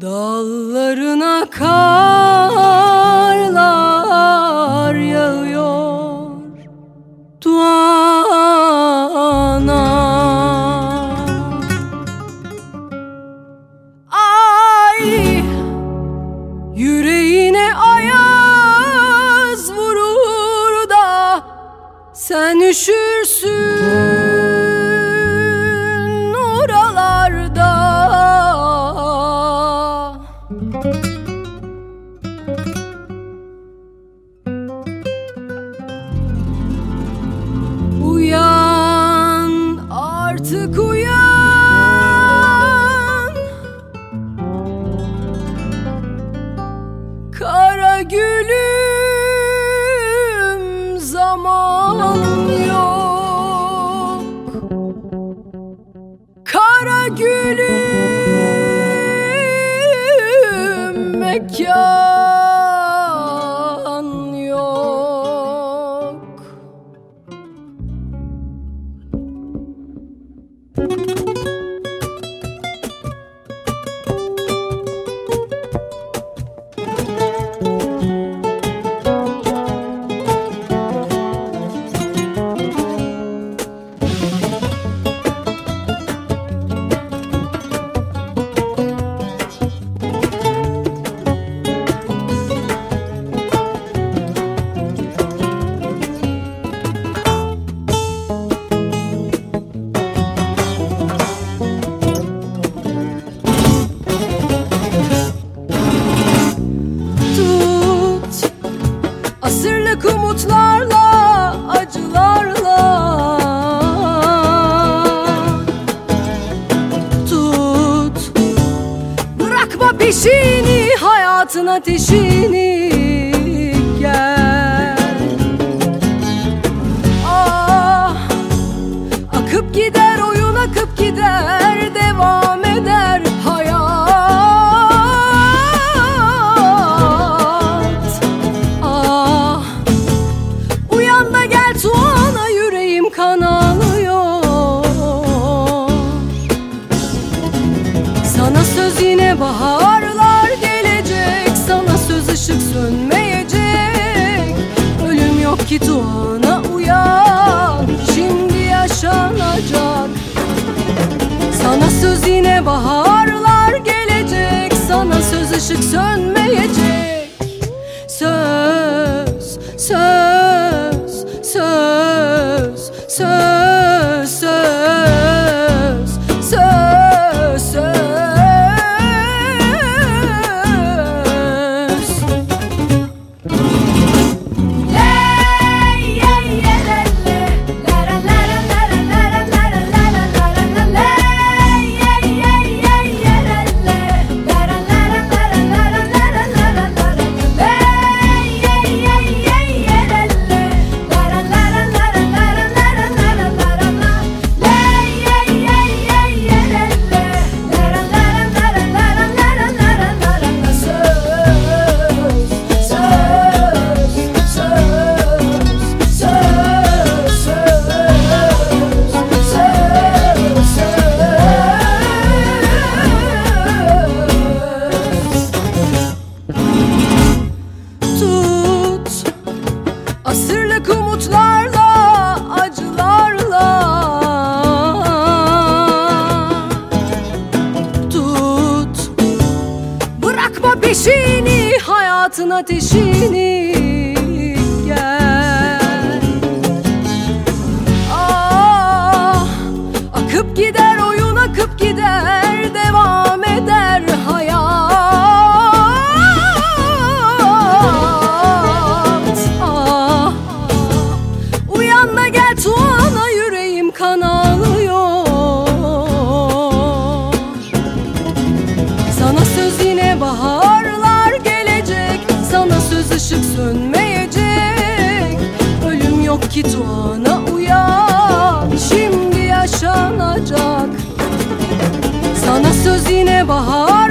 dallarına kal. düşürsün oralarda. Uyan artık uyan. Kara gülüm zaman Asırlık umutlarla, acılarla. Tut, bırakma peşini, hayatın ateşini. Gel. Baharlar gelecek Sana söz ışık sönmeyecek. Ölüm yok ki tuğana uyan Şimdi yaşanacak. Sana söz yine baharlar gelecek Sana söz ışık sönmeyecek. Asırlık umutlarla, acılarla. Tut, bırakma peşini, hayatın ateşini. Gel. vakit ona uyan Şimdi yaşanacak. Sana söz yine bahar.